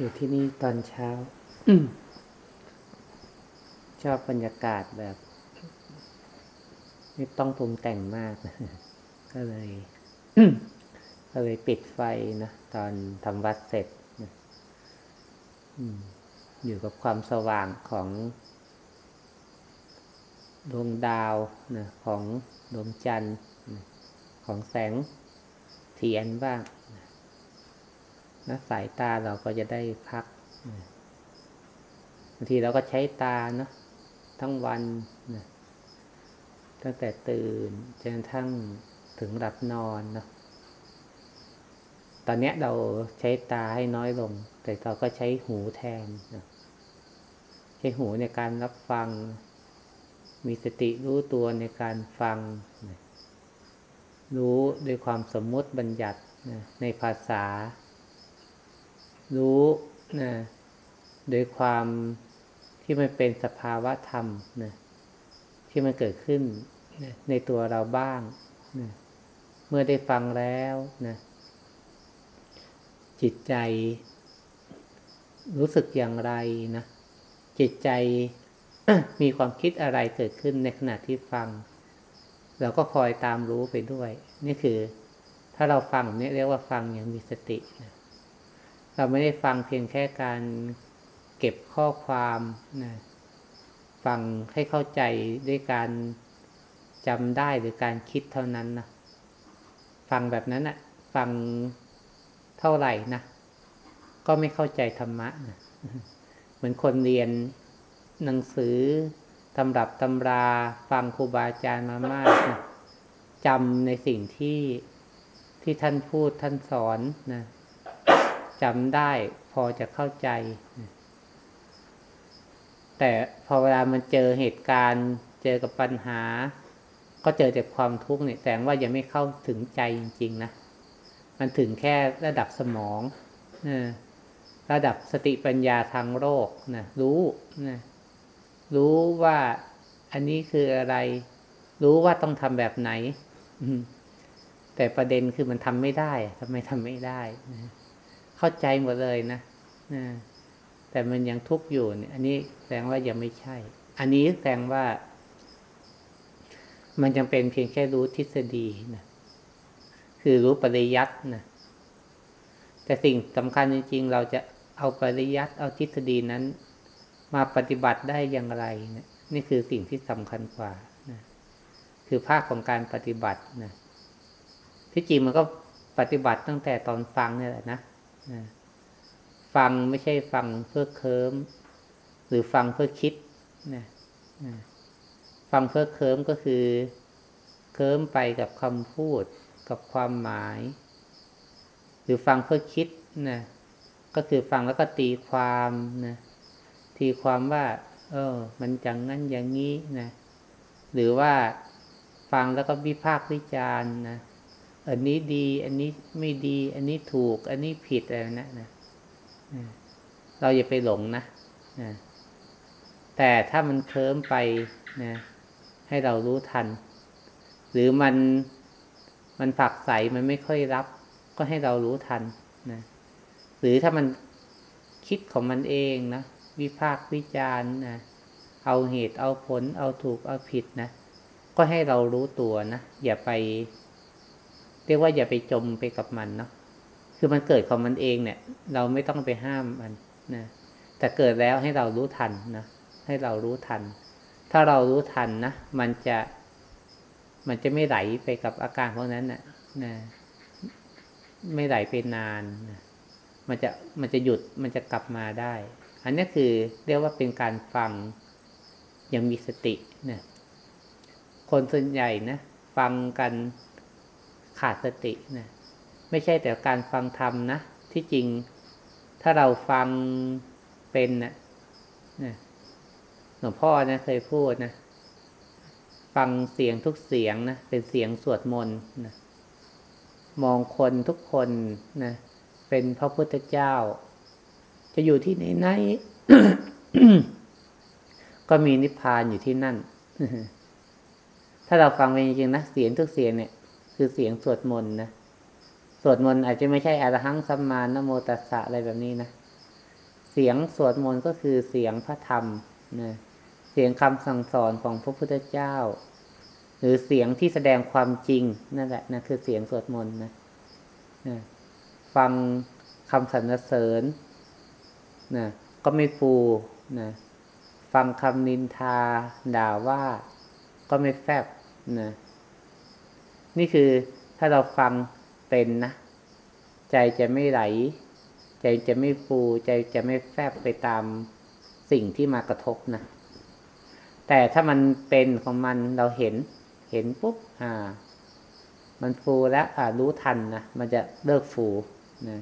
อยู่ที่นี่ตอนเช้าชอบบรรยากาศแบบไม่ต้องปรุงแต่งมาก ก็เลยก็เลยปิดไฟนะตอนทำวัดเสร็จนะอยู่กับความสว่างของดวงดาวนะของดวงจันทร์นะของแสงเทียนบ้าง นะสายตาเราก็จะได้พักบางทีเราก็ใช้ตาเนาะทั้งวันนะตั้งแต่ตื่นจนทั้งถึงหลับนอนเนาะตอนนี้เราใช้ตาให้น้อยลง แต่เราก็ใช้หูแทนนะใช้หูในการรับฟัง มีสติรู้ตัวในการฟังนะรู้ด้วยความสมมติบัญญัตินะในภาษา รู้นะโดยความที่มันเป็นสภาวะธรรมนะที่มันเกิดขึ้นนะในตัวเราบ้างนะเมื่อได้ฟังแล้วนะจิตใจ รู้สึกอย่างไรนะจิตใจมีความคิดอะไรเกิดขึ้นในขณะที่ฟัง เราก็คอยตามรู้ไปด้วย นี่คือ ถ้าเราฟังนี่เรียกว่าฟังอย่างมีสตินะ เราไม่ได้ฟังเพียงแค่การเก็บข้อความนะฟังให้เข้าใจด้วยการจำได้หรือการคิดเท่านั้นนะฟังแบบนั้นนะฟังเท่าไหร่นะก็ไม่เข้าใจธรรมะนะเหมือนคนเรียนหนังสือตำรับตำรา ฟังครูบาอาจารย์มามากนะจำในสิ่งที่ที่ท่านพูดท่านสอนนะ จำได้ พอจะเข้าใจ แต่พอเวลามันเจอเหตุการณ์ เจอกับปัญหา ก็เจอแต่ความทุกข์เนี่ยแสดงว่ายังไม่เข้าถึงใจจริง ๆ นะ มันถึงแค่ระดับสมองระดับสติปัญญาทางโลกนะรู้นะรู้ว่าอันนี้คืออะไร รู้ว่าต้องทำแบบไหนแต่ประเด็นคือมันทำไม่ได้ทำไมทำไม่ได้นะ เข้าใจหมดเลยนะนะแต่มันยังทุกข์อยู่เนี่ย อันนี้แสดงว่ายังไม่ใช่ อันนี้แสดงว่า มันจำเป็นเพียงแค่รู้ทฤษฎีนะคือรู้ปริยัตินะแต่สิ่งสำคัญจริงๆ เราจะเอาปริยัติเอาทฤษฎีนั้น มาปฏิบัติได้อย่างไรเนะนี่คือสิ่งที่สำคัญกว่านะคือภาคของการปฏิบัตินะที่จริงมันก็ปฏิบัติตั้งแต่ตอนฟังนี่แหละนะ ฟังไม่ใช่ฟังเพื่อเคิมหรือฟังเพื่อคิดนะฟังเพื่อเคิมก็คือ เคิมไปกับคำพูดกับความหมาย หรือฟังเพื่อคิดนะก็คือฟังแล้วก็ตีความนะตีความว่า เออ มันจังงั้นอย่างนี้นะหรือว่าฟังแล้วก็วิพากษ์วิจารณ์นะ อันนี้ดี อันนี้ไม่ดี อันนี้ถูก อันนี้ผิดอะไรนะนะเราอย่าไปหลงนะนะแต่ถ้ามันเคลิ้มไปนะให้เรารู้ทัน หรือมันมันฝักใสมันไม่ค่อยรับ ก็ให้เรารู้ทันนะหรือถ้ามันคิดของมันเองนะวิพากษ์วิจารณ์นะเอาเหตุเอาผล เอาถูกเอาผิดนะก็ให้เรารู้ตัวนะอย่าไป เรียกว่าอย่าไปจมไปกับมันเนาะคือมันเกิดของมันเองเนี่ย เราไม่ต้องไปห้ามมันนะแต่เกิดแล้วให้เรารู้ทันนะให้เรารู้ทัน ถ้าเรารู้ทันนะมันจะ มันจะไม่ไหลไปกับอาการพวกนั้นนะนะไม่ไหลไปนานนะมันจะมันจะหยุดมันจะกลับมาได้ อันนี้คือเรียกว่าเป็นการฟังยังมีสตินะคนส่วนใหญ่นะ ฟังกัน ขาดสตินะไม่ใช่แต่การฟังธรรมนะ ที่จริงถ้าเราฟังเป็นนะนะหลวงพ่อนะเคยพูดนะฟังเสียงทุกเสียงนะเป็นเสียงสวดมนต์นะมองคนทุกคนนะเป็นพระพุทธเจ้า จะอยู่ที่ไหนไหนก็มีนิพพานอยู่ที่นั่น ถ้าเราฟังไปจริงนะเสียงทุกเสียงเนี่ย คือเสียงสวดมนต์นะสวดมนต์อาจจะไม่ใช่อรหังสัมมานโมตัสสะอะไรแบบนี้นะเสียงสวดมนต์ก็คือเสียงพระธรรมนะเสียงคำสั่งสอนของพระพุทธเจ้า หรือเสียงที่แสดงความจริงนั่นแหละนะคือเสียงสวดมนต์นะนะฟังคำสรรเสริญนะก็ไม่ฟูนะฟังคำนินทาด่าว่าก็ไม่แฟบนะ นี่คือถ้าเราฟังเป็นนะ ใจจะไม่ไหล ใจจะไม่ฟูใจจะไม่แฟบไปตามสิ่งที่มากระทบนะ แต่ถ้ามันเป็นของมันเราเห็น เห็นปุ๊บ อ่า มันฟูแล้ว อ่า รู้ทันนะ มันจะเลิกฟูนะ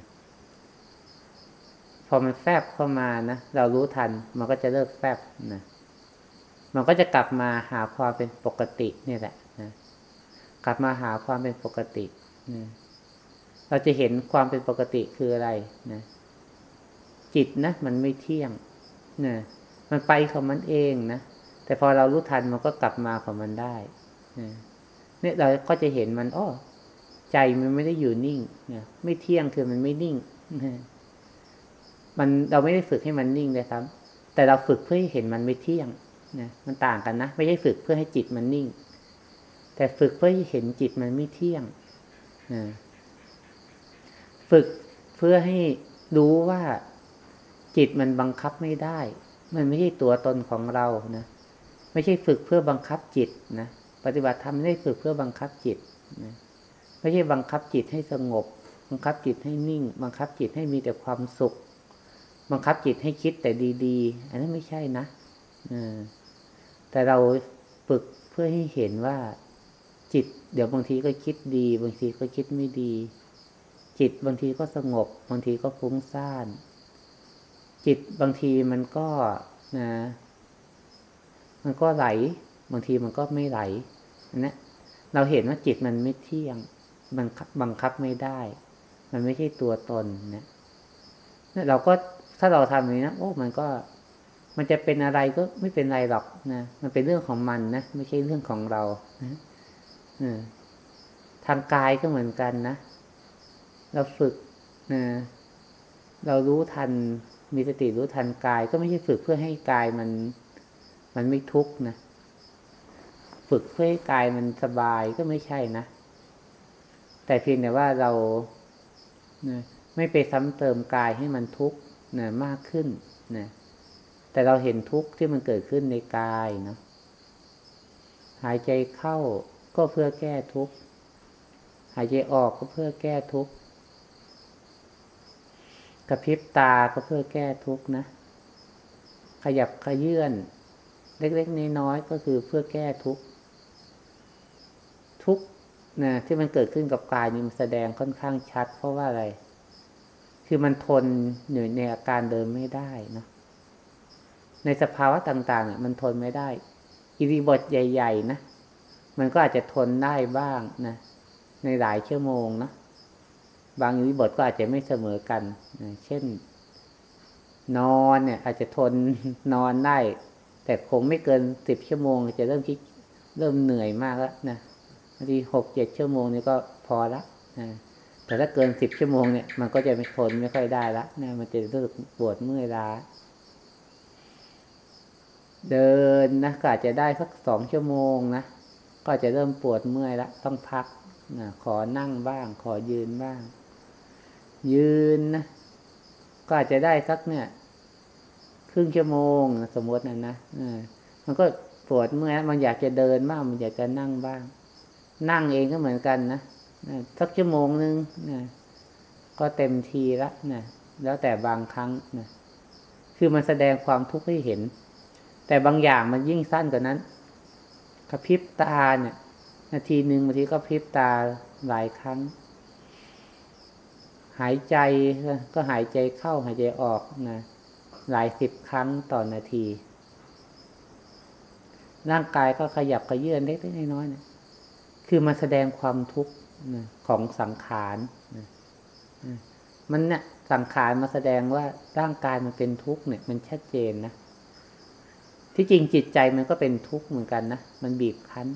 พอมันแฟบเข้ามานะ เรารู้ทัน มันก็จะเลิกแฟบนะ มันก็จะกลับมาหาความเป็นปกตินี่แหละนะ กลับมาหาความเป็นปกตินะเราจะเห็นความเป็นปกติคืออะไรนะจิตนะมันไม่เที่ยงนะมันไปของมันเองนะแต่พอเรารู้ทันมันก็กลับมาของมันได้นะเนี่ยเราก็จะเห็นมันอ้อใจมันไม่ได้อยู่นิ่งนะไม่เที่ยงคือมันไม่นิ่งนะมันเราไม่ได้ฝึกให้มันนิ่งเลยครับ แต่เราฝึกเพื่อให้เห็นมันไม่เที่ยงนะมันต่างกันนะ ไม่ใช่ฝึกเพื่อให้จิตมันนิ่ง แต่ฝึกเพื่อให้เห็นจิตมันไม่เที่ยงนะฝึกเพื่อให้รู้ว่าจิตมันบังคับไม่ได้ มันไม่ใช่ตัวตนของเรานะ ไม่ใช่ฝึกเพื่อบังคับจิตนะ ปฏิบัติธรรมไม่ได้ฝึกเพื่อบังคับจิตนะ ไม่ใช่บังคับจิตให้สงบ บังคับจิตให้นิ่ง บังคับจิตให้มีแต่ความสุข บังคับจิตให้คิดแต่ดี ๆ อันนั้นไม่ใช่นะแต่เราฝึกเพื่อให้เห็นว่า จิต เดี๋ยวบางทีก็คิดดี บางทีก็คิดไม่ดี จิตบางทีก็สงบ บางทีก็ฟุ้งซ่าน จิตบางทีมันก็นะ มันก็ไหล บางทีมันก็ไม่ไหลนะเราเห็นว่าจิตมันไม่เที่ยง มันบังคับไม่ได้ มันไม่ใช่ตัวตนนะเราก็ถ้าเราทำอย่างนี้นะโอ้มันก็มันจะเป็นอะไรก็ไม่เป็นไรหรอกนะ มันเป็นเรื่องของมันนะ ไม่ใช่เรื่องของเรานะ ทางกายก็เหมือนกันนะ เราฝึกนะเรารู้ทัน มีสติรู้ทันกาย ก็ไม่ใช่ฝึกเพื่อให้กายมัน มันไม่ทุกข์นะ ฝึกเพื่อให้กายมันสบายก็ไม่ใช่นะ แต่เพียงแต่ว่าเรานะไม่ไปซ้ำเติมกายให้มันทุกข์นะมากขึ้นนะแต่เราเห็นทุกข์ที่มันเกิดขึ้นในกายเนาะหายใจเข้า ก็เพื่อแก้ทุกข์หายใจออกก็เพื่อแก้ทุกข์กระพริบตาก็เพื่อแก้ทุกข์นะ ขยับขยื่นเล็กๆน้อยๆก็คือเพื่อแก้ทุกข์ทุกข์นะที่มันเกิดขึ้นกับกายนี่มันแสดงค่อนข้างชัด เพราะว่าอะไร คือมันทนอยู่ในอาการเดิมไม่ได้นะในสภาวะต่างๆมันทนไม่ได้ อิริบทใหญ่ ๆ นะ มันก็อาจจะทนได้บ้างนะ ในหลายชั่วโมงนะบางวิบทก็อาจจะไม่เสมอกันเช่น นอนเนี่ย อาจจะทนนอนได้ แต่คงไม่เกินสิบชั่วโมง จะเริ่มคิดเริ่มเหนื่อยมากแล้วนะบางทีหกเจ็ดชั่วโมงนี่ก็พอละนะแต่ถ้าเกินสิบชั่วโมงเนี่ยมันก็จะไม่ทนไม่ค่อยได้ละนะมันจะรู้สึกปวดเมื่อยล้าเดินนะก็อาจจะได้สักสองชั่วโมงนะ ก็จะเริ่มปวดเมื่อยละต้องพักนะขอนั่งบ้าง ขอยืนบ้าง ยืนนะก็อาจจะได้สักเนี่ย ครึ่งชั่วโมงสมมตินะนะมันก็ปวดเมื่อยมันอยากจะเดินบ้าง มันอยากจะนั่งบ้าง นั่งเองก็เหมือนกันนะสักชั่วโมงนึงนะก็เต็มทีละนะแล้วแต่บางครั้งนะคือมันแสดงความทุกข์ให้เห็น แต่บางอย่างมันยิ่งสั้นกว่านั้น กระพริบตาเนี่ย นาทีหนึ่งบางทีก็พริบตาหลายครั้ง หายใจก็หายใจเข้าหายใจออกนะหลายสิบครั้งต่อนาที ร่างกายก็ขยับกระเยื่อนเล็กๆน้อยๆนะคือมาแสดงความทุกข์ของสังขารนะมันเนี่ยสังขารมาแสดงว่าร่างกายมันเป็นทุกข์เนี่ย มันชัดเจนนะ ที่จริงจิตใจมันก็เป็นทุกข์เหมือนกันนะ มันบีบคั้น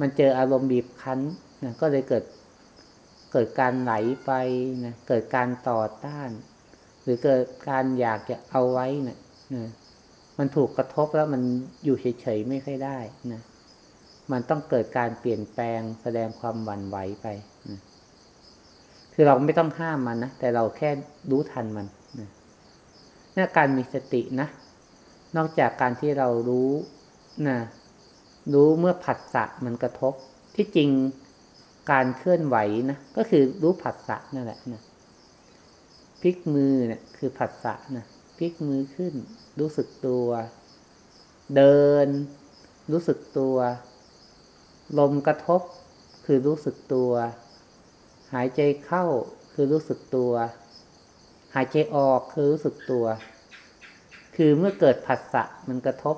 มันเจออารมณ์บีบคั้นนะก็เลยเกิดเกิดการไหลไปนะเกิดการต่อต้าน หรือเกิดการอยากจะเอาไว้นะี่ยมันถูกกระทบแล้วมันอยู่เฉยๆไม่ค่อยได้นะมันต้องเกิดการเปลี่ยนแปลงแสดงความหวั่นไหวไปนะคือเราไม่ต้องห้ามมันนะแต่เราแค่รู้ทันมันนะนี่การมีสตินะ นอกจากการที่เรารู้นะรู้เมื่อผัสสะมันกระทบ ที่จริงการเคลื่อนไหวนะก็คือรู้ผัสสะนั่นแหละนะพลิกมือเนะี่ยคือผัสสะนะพลิกมือขึ้น รู้สึกตัว เดิน รู้สึกตัว ลมกระทบ คือรู้สึกตัว หายใจเข้าคือรู้สึกตัว หายใจออกคือรู้สึกตัว คือเมื่อเกิดผัสสะมันกระทบ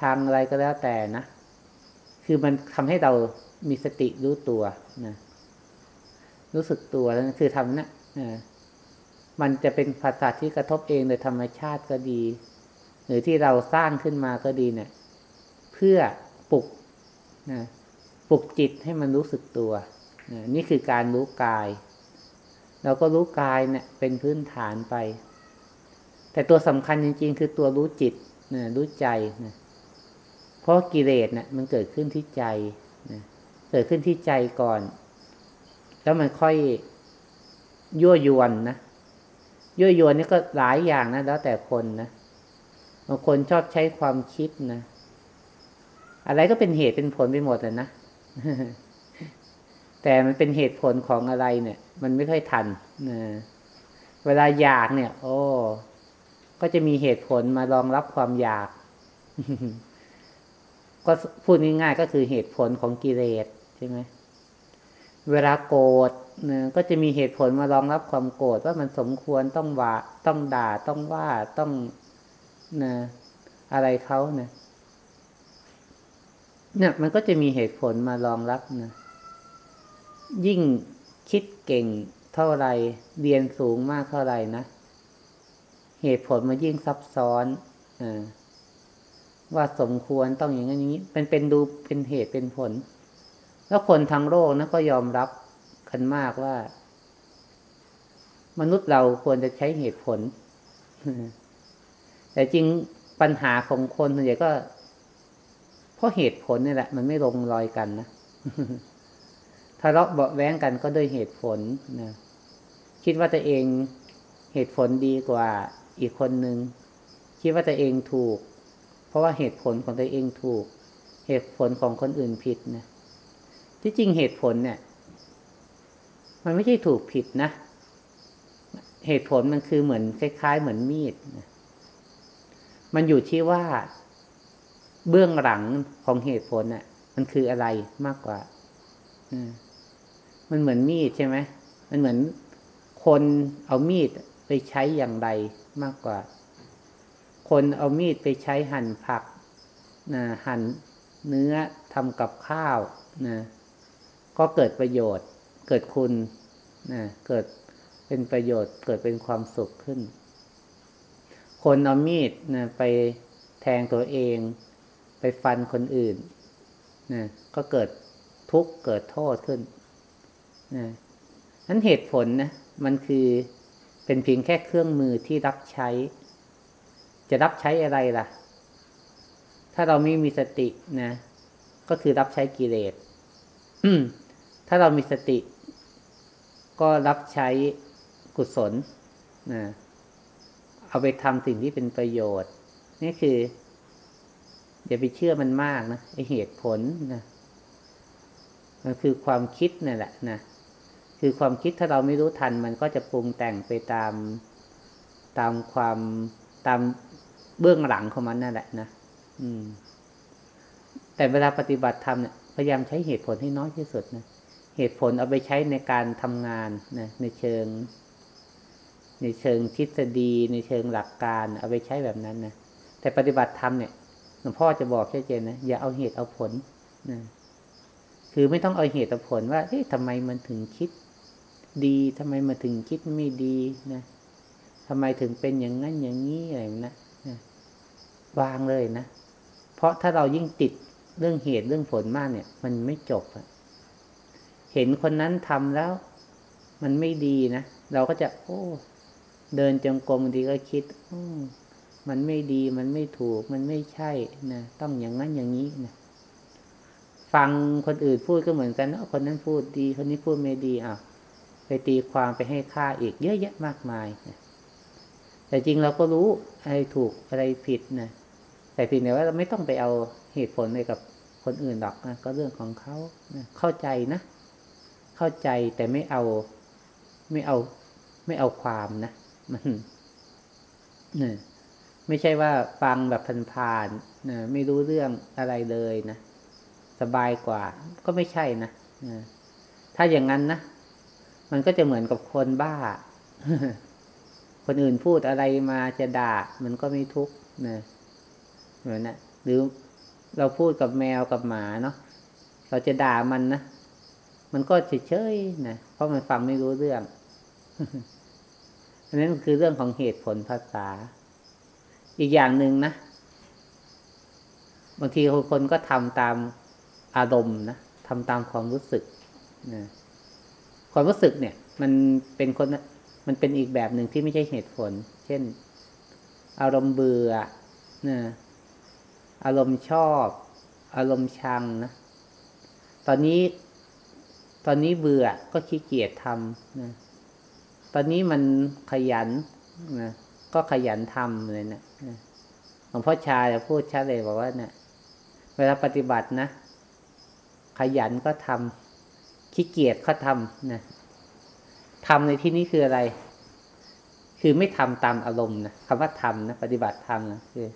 ทางอะไรก็แล้วแต่นะ คือมันทำให้เรามีสติรู้ตัวนะรู้สึกตัวแล้วคือทำนะมันจะเป็นภาษาที่กระทบเองโดยธรรมชาติก็ดี หรือที่เราสร้างขึ้นมาก็ดีเนะี่ย เพื่อปลุกนะปลุกจิตให้มันรู้สึกตัวนะนี่คือการรู้กาย เราก็รู้กายเนะี่ยเป็นพื้นฐานไป แต่ตัวสำคัญจริง ๆ คือตัวรู้จิตนะรู้ใจนะเพราะกิเลสเนะี่ยมันเกิดขึ้นที่ใจนะเกิดขึ้นที่ใจก่อน แล้วมันค่อยยั่วยวนนะยั่วยวนนี่ก็หลายอย่างนะแล้วแต่คนนะบางคนชอบใช้ความคิดนะอะไรก็เป็นเหตุเป็นผลไปหมดนะแต่มันเป็นเหตุผลของอะไรเนี่ย มันไม่ค่อยทันนะเวลาอยากเนี่ย โอ้ ก็จะมีเหตุผลมารองรับความอยาก ก็พูดง่ายๆก็คือเหตุผลของกิเลสใช่ไหมเวลาโกรธนะก็จะมีเหตุผลมารองรับความโกรธว่ามันสมควรต้องว่าต้องด่าต้องว่าต้องนะอะไรเขานะเนี่ยมันก็จะมีเหตุผลมารองรับนะยิ่งคิดเก่งเท่าไรเรียนสูงมากเท่าไรนะ เหตุผลมันยิ่งซับซ้อนอว่าสมควรต้องอย่างนั้นอย่างนี้เป็นเป็นดูเป็นเหตุเป็นผล แล้วคนทั้งโลกนะก็ยอมรับกันมากว่า มนุษย์เราควรจะใช้เหตุผล แต่จริงปัญหาของคนส่วนใหญ่ก็ เพราะเหตุผลนี่แหละ มันไม่ลงรอยกันนะทะเลาะเบาแว้งกันก็ด้วยเหตุผลนะคิดว่าตัวเองเหตุผลดีกว่า อีกคนหนึ่งคิดว่าตัวเองถูก เพราะว่าเหตุผลของตัวเองถูก เหตุผลของคนอื่นผิดนะที่จริงเหตุผลเนี่ย มันไม่ใช่ถูกผิดนะ เหตุผลมันคือเหมือนคล้าย ๆ เหมือนมีดนะมันอยู่ที่ว่าเบื้องหลังของเหตุผลน่ะ มันคืออะไรมากกว่ามันเหมือนมีดใช่ไหมมันเหมือนคนเอามีดไปใช้อย่างไร มากกว่า คนเอามีดไปใช้หั่นผักนะหั่นเนื้อทำกับข้าวนะก็เกิดประโยชน์ เกิดคุณนะเกิดเป็นประโยชน์ เกิดเป็นความสุขขึ้น คนเอามีดนะไปแทงตัวเอง ไปฟันคนอื่นนะก็เกิดทุกข์เกิดโทษขึ้นนะนั้นเหตุผลนะ มันคือ เป็นเพียงแค่เครื่องมือที่รับใช้ จะรับใช้อะไรล่ะ ถ้าเราไม่มีสตินะ ก็คือรับใช้กิเลสถ้าเรามีสติ ก็รับใช้กุศลนะเอาไปทำสิ่งที่เป็นประโยชน์ นี่คืออย่าไปเชื่อมันมากนะไอเหตุผลนะมันคือความคิดนั่นแหละนะ คือความคิดถ้าเราไม่รู้ทัน มันก็จะปรุงแต่งไปตามตามความตามเบื้องหลังของมันนั่นแหละนะอืม แต่เวลาปฏิบัติธรรมเนี่ยพยายามใช้เหตุผลให้น้อยที่สุดนะเหตุผลเอาไปใช้ในการทำงานนะในเชิง ในเชิงทฤษฎี ในเชิงหลักการ เอาไปใช้แบบนั้นนะแต่ปฏิบัติธรรมเนี่ยหลวงพ่อจะบอกชัดเจนนะอย่าเอาเหตุเอาผลนะคือไม่ต้องเอาเหตุเอาผลว่าเฮ้ยทำไมมันถึงคิด ดีทำไมมันถึงคิดไม่ดีนะทำไมถึงเป็นอย่างนั้นอย่างนี้อะไรนะวางเลยนะ เพราะถ้าเรายิ่งติดเรื่องเหตุเรื่องผลมากเนี่ย มันไม่จบอะเห็นคนนั้นทำแล้ว มันไม่ดีนะ เราก็จะ โอ้ เดินจงกรมบางทีก็คิดอมมันไม่ดีมันไม่ถูก มันไม่ใช่นะต้องอย่างนั้นอย่างนี้นะฟังคนอื่นพูดก็เหมือนกันนะคนนั้นพูดดี คนนี้พูดไม่ดีอะ ไปตีความไปให้ค่าอีกเยอะแยะมากมายนะแต่จริงเราก็รู้อะไรถูกอะไรผิดนะแต่เพียงแต่ว่าเราไม่ต้องไปเอาเหตุผลอะไรกับคนอื่นหรอกนะก็เรื่องของเขานะเข้าใจนะ เข้าใจแต่ไม่เอาไม่เอาไม่เอาความนะมันเนี่ยไม่ใช่ว่าฟังแบบผ่านๆนะไม่รู้เรื่องอะไรเลยนะ สบายกว่า ก็ไม่ใช่นะนะถ้าอย่างนั้นนะ มันก็จะเหมือนกับคนบ้า คนอื่นพูดอะไรมาจะด่า มันก็ไม่ทุกข์นะเหมือนนะหรือเราพูดกับแมวกับหมาเนาะเราจะด่ามันนะมันก็เฉยๆนะเพราะมันฟังไม่รู้เรื่องอันนั้นคือเรื่องของเหตุผลภาษา อีกอย่างหนึ่งนะบางทีคนก็ทำตามอารมณ์นะทำตามความรู้สึกนะ ความรู้สึกเนี่ย มันเป็นคนมันเป็นอีกแบบหนึ่งที่ไม่ใช่เหตุผล เช่น อารมณ์เบื่อนะอารมณ์ชอบ อารมณ์ชังนะตอนนี้ตอนนี้เบื่อก็ขี้เกียจทำนะตอนนี้มันขยันนะก็ขยันทำเลยนะหลวงพ่อชาจะพูดชัดเลยบอกว่าเนะี่ยเวลาปฏิบัตินะ ขยันก็ทำ ขี้เกียจก็ทำนะทำในที่นี้คืออะไร คือไม่ทำตามอารมณ์นะคำว่าทำนะปฏิบัติทำนะคือ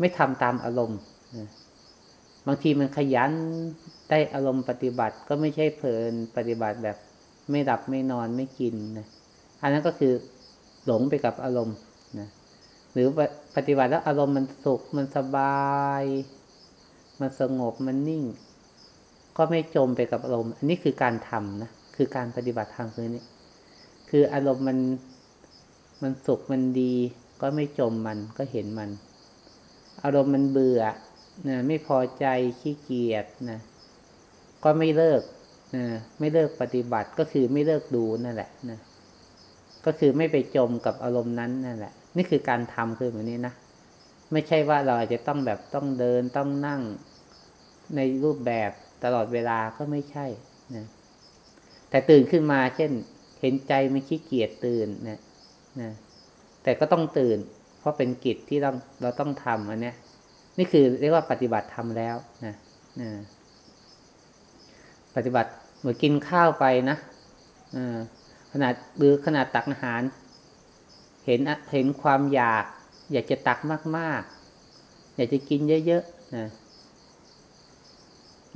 ไม่ทำตามอารมณ์นะบางทีมันขยันได้อารมณ์ปฏิบัติก็ไม่ใช่เพลินปฏิบัติแบบ ไม่หลับไม่นอนไม่กินนะอันนั้นก็คือหลงไปกับอารมณ์นะหรือปฏิบัติแล้วอารมณ์มันสุขมันสบาย มันสงบมันนิ่ง ก็ไม่จมไปกับอารมณ์ อันนี้คือการทำนะ คือการปฏิบัติธรรมคือนี้ คืออารมณ์มันมันสุขมันดี ก็ไม่จมมันก็เห็นมัน อารมณ์มันเบื่อนะไม่พอใจขี้เกียจนะก็ไม่เลิกนะไม่เลิกปฏิบัติก็คือไม่เลิกดูนั่นแหละนะก็คือไม่ไปจมกับอารมณ์นั้นนั่นแหละ นี่คือการทำคือแบบนี้นะไม่ใช่ว่าเราอาจจะต้องแบบต้องเดินต้องนั่งในรูปแบบ ตลอดเวลาก็ไม่ใช่นะแต่ตื่นขึ้นมา เช่น เห็นใจไม่ขี้เกียจตื่นนะนะแต่ก็ต้องตื่น เพราะเป็นกิจที่เราเราต้องทำอันเนี้ยนี่คือเรียกว่าปฏิบัติทำแล้วนะนะปฏิบัติเหมือนกินข้าวไปนะขนาดหรือขนาดตักอาหาร เห็นเห็นความอยาก อยากจะตักมากๆ อยากจะกินเยอะๆนะ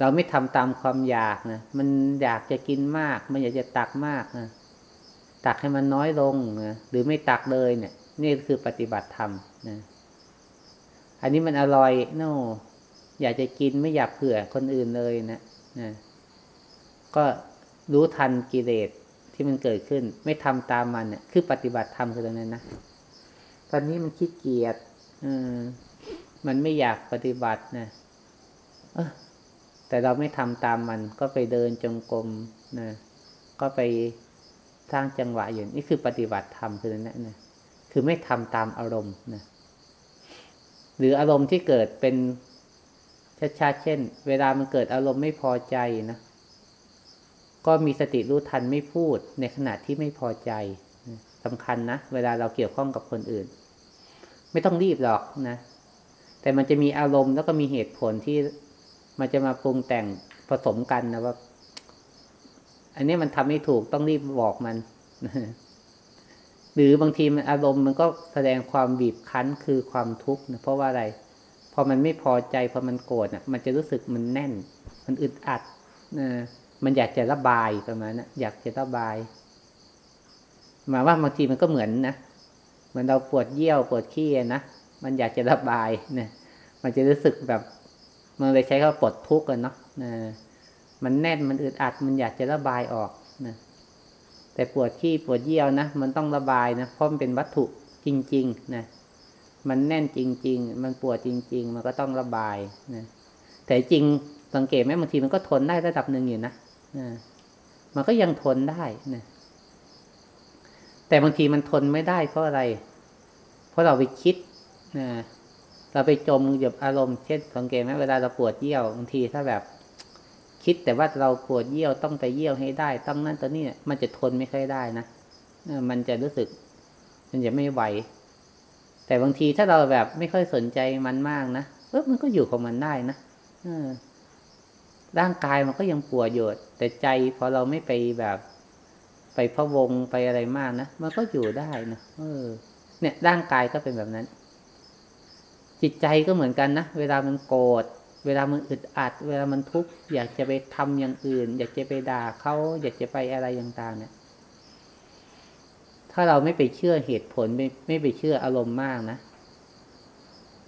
เราไม่ทำตามความอยากนะมันอยากจะกินมาก มันอยากจะตักมากนะตักให้มันน้อยลงนะหรือไม่ตักเลยเนี่ย นี่คือปฏิบัติธรรมนะอันนี้มันอร่อยโน่ อยากจะกินไม่อยากเผื่อคนอื่นเลยนะนะก็รู้ทันกิเลสที่มันเกิดขึ้น ไม่ทำตามมันเนี่ยคือปฏิบัติธรรมคือตรงนั้นนะตอนนี้มันขี้เกียจอืมมันไม่อยากปฏิบัตินะเออ แต่เราไม่ทำตามมันก็ไปเดินจงกรมนะก็ไปสร้างจังหวะอยู่นี่คือปฏิบัติธรรมคือนั่นนะคือไม่ทำตามอารมณ์นะหรืออารมณ์ที่เกิดเป็นชัดๆเช่น เวลามันเกิดอารมณ์ไม่พอใจนะก็มีสติรู้ทันไม่พูดในขณะที่ไม่พอใจสำคัญนะ เวลาเราเกี่ยวข้องกับคนอื่น ไม่ต้องรีบหรอกนะ แต่มันจะมีอารมณ์แล้วก็มีเหตุผลที่ มันจะมาปรุงแต่งผสมกันนะว่า อันนี้มันทำไม่ถูกต้องรีบบอกมัน หรือบางทีมันอารมณ์มันก็แสดงความบีบคั้นคือความทุกข์นะเพราะว่าอะไรพอมันไม่พอใจพอมันโกรธอะ มันจะรู้สึกมันแน่น มันอึดอัดนะมันอยากจะระบายประมาณนะอยากจะระบายหมายว่าบางทีมันก็เหมือนนะเหมือนเราปวดเยี่ยวปวดขี้นะมันอยากจะระบายนะมันจะรู้สึกแบบ มันเลยใช้คำปวดทุกข์กันเนาะนะมันแน่นมันอึดอัดมันอยากจะระบายออกนะแต่ปวดขี้ปวดเยี่ยวนะมันต้องระบายนะเพราะมันเป็นวัตถุจริง ๆ นะ มันแน่นจริง ๆ มันปวดจริง ๆ มันก็ต้องระบายนะแต่จริงสังเกตไหมบางทีมันก็ทนได้ระดับหนึ่งอยู่นะนะมันก็ยังทนได้นะแต่บางทีมันทนไม่ได้เพราะอะไร เพราะเราไปคิดนะ เราไปจมอยู่อารมณ์เช่นสังเกตไหมเวลาเราปวดเยี่ยวบางทีถ้าแบบ คิดแต่ว่าเราปวดเยี่ยวต้องไปเยี่ยวให้ได้ ต้องนั่นตัวนี้มันจะทนไม่ค่อยได้นะมันจะรู้สึก มันจะไม่ไหว แต่บางทีถ้าเราแบบไม่ค่อยสนใจมันมากนะเออมันก็อยู่ของมันได้นะร่างกายมันก็ยังปวดอยู่แต่ใจพอเราไม่ไปแบบ ไปพะวงไปอะไรมากนะมันก็อยู่ได้นะเออ เนี่ยร่างกายก็เป็นแบบนั้น จิตใจก็เหมือนกันนะ เวลามันโกรธ เวลามันอึดอัด เวลามันทุกข์ อยากจะไปทำอย่างอื่น อยากจะไปด่าเขาอยากจะไปอะไรต่างๆเนี่ย ถ้าเราไม่ไปเชื่อเหตุผลไม่ไม่ไปเชื่ออารมณ์มากนะ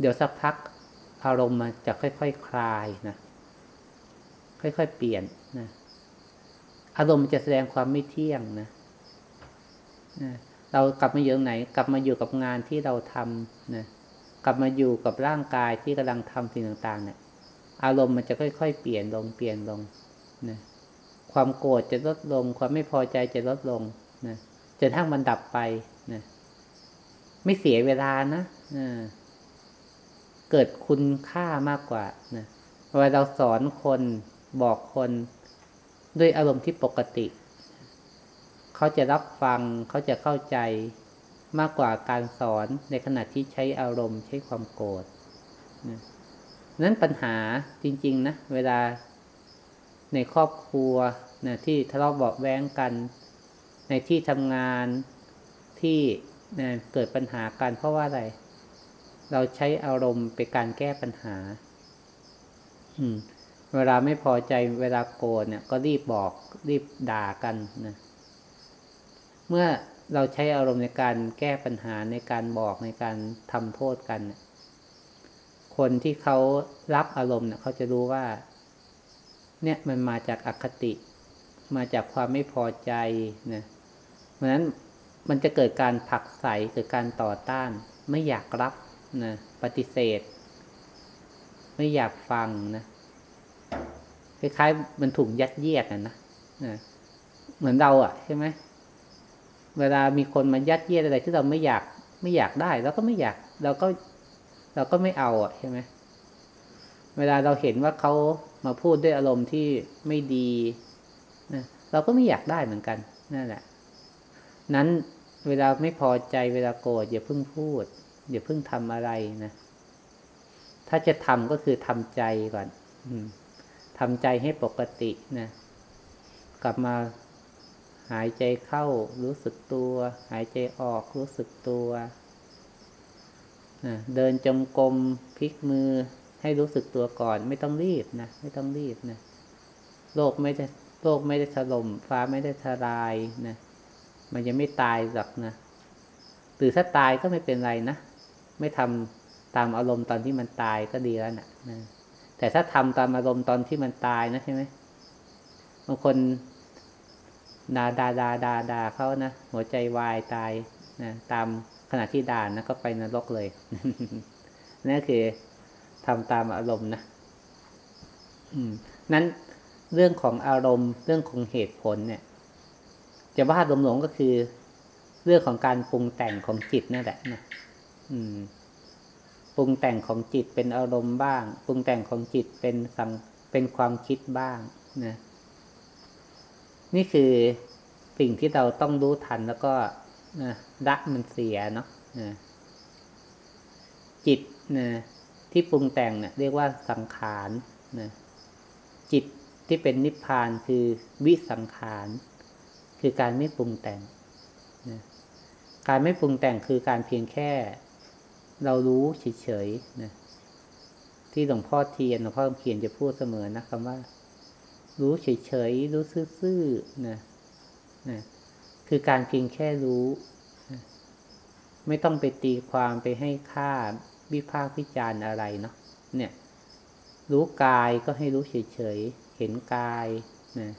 เดี๋ยวสักพักอารมณ์มันจะค่อยๆคคลายนะ ค่อยๆเปลี่ยนนะ อารมณ์จะแสดงความไม่เที่ยงนะนะ เรากลับมาอยู่ไหน กลับมาอยู่กับงานที่เราทำนะ กลับมาอยู่กับร่างกายที่กำลังทำสิ่งต่าง ๆ เนี่ย อารมณ์มันจะค่อย ๆ เปลี่ยนลงเปลี่ยนลงนะความโกรธจะลดลง ความไม่พอใจจะลดลงนะจนทั้งมันดับไปนะไม่เสียเวลานะนะเกิดคุณค่ามากกว่านะเวลาเราสอนคนบอกคนด้วยอารมณ์ที่ปกติ เขาจะรับฟังเขาจะเข้าใจ มากกว่าการสอนในขณะที่ใช้อารมณ์ใช้ความโกรธนะนั้นปัญหาจริง ๆ นะ เวลาในครอบครัวนะที่ทะเลาะเบาแว้งกัน ในที่ทำงานที่นะเกิดปัญหากันเพราะว่าอะไร เราใช้อารมณ์เป็นการแก้ปัญหา อืม เวลาไม่พอใจเวลาโกรธเนี่ย ก็รีบบอกรีบด่ากันนะเมื่อ เราใช้อารมณ์ในการแก้ปัญหาในการบอกในการทำโทษกัน คนที่เขารับอารมณ์เน่ยเขาจะรู้ว่า เนี่ยมันมาจากอคติ มาจากความไม่พอใจนะเพราะฉะนั้นมันจะเกิดการผักใสเกิดการต่อต้าน ไม่อยากรับนะปฏิเสธ ไม่อยากฟังนะคล้ายๆมันถูกยัดเยียดนะนะเหมือนเราอะใช่ไหม เวลามีคนมายัดเยียดอะไรที่เราไม่อยากไม่อยากได้เราก็ไม่อยากเราก็เราก็ไม่เอาอะใช่ไหมเวลาเราเห็นว่าเขามาพูดด้วยอารมณ์ที่ไม่ดีนะเราก็ไม่อยากได้เหมือนกันนั่นแหละ นั้นเวลาไม่พอใจเวลาโกรธอย่าเพิ่งพูดอย่าเพิ่งทำอะไรนะ ถ้าจะทำก็คือทำใจก่อนอืมทำใจให้ปกตินะ กลับมา หายใจเข้ารู้สึกตัว หายใจออกรู้สึกตัวเดินจงกรมพลิกมือให้รู้สึกตัวก่อน ไม่ต้องรีบนะไม่ต้องรีบนะโลกไม่ได้โลกไม่ได้ถล่มฟ้าไม่ได้ทลายนะมันยังไม่ตายหรอกนะหรือถ้าตายก็ไม่เป็นไรนะไม่ทำตามอารมณ์ตอนที่มันตายก็ดีแล้วนะนะแต่ถ้าทำตามอารมณ์ตอนที่มันตายนะใช่ไหมบางคน ด่าด่าด่าด่าด่าเขานะหัวใจวายตายนะตามขณะที่ด่านะก็ไปนรกเลยนั่นคือทำตามอารมณ์นะอืมนั้นเรื่องของอารมณ์ เรื่องของเหตุผลเนี่ย จะว่าลมๆก็คือ เรื่องของการปรุงแต่งของจิตนั่นแหละนะอืม ปรุงแต่งของจิตเป็นอารมณ์บ้าง ปรุงแต่งของจิตเป็นสังเป็นความคิดบ้างนะ นี่คือสิ่งที่เราต้องรู้ทันแล้วก็นะรักมันเสียเนาะนะจิตนะที่ปรุงแต่งเนะี่ยเรียกว่าสังขารนะจิตที่เป็นนิพพานคือวิสังขารคือการไม่ปรุงแต่งนะการไม่ปรุงแต่งคือการเพียงแค่ เรารู้เฉยๆนะที่หลวงพ่อเทียนหลวงพ่อเขียนจะพูดเสมอนะคำว่า รู้เฉยๆ รู้ซื่อๆนะนะคือการเพียงแค่รู้นะไม่ต้องไปตีความไปให้ค่าวิพากษ์วิจารณ์อะไรเนาะเนี่ย รู้กายก็ให้รู้เฉยๆ เห็นกายนะ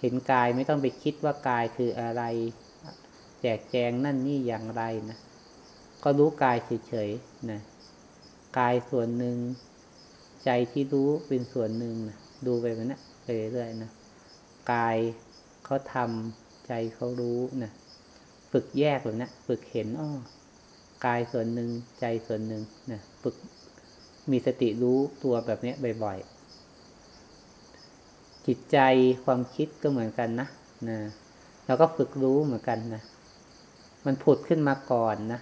เห็นกายไม่ต้องไปคิดว่ากายคืออะไร แจกแจงนั่นนี่อย่างไรนะก็รู้กายเฉยๆนะกายส่วนหนึ่ง ใจที่รู้เป็นส่วนหนึ่งนะดูไปแบบนี้ ไปเรื่อยๆนะกายเขาทำใจเขารู้นะฝึกแยกแบบนี้ฝึกเห็นอ้อกายส่วนหนึ่งใจส่วนหนึ่งนะฝึกมีสติรู้ตัวแบบนี้บ่อยๆ จิตใจความคิดก็เหมือนกันนะนะเราก็ฝึกรู้เหมือนกันนะมันผุดขึ้นมาก่อนนะ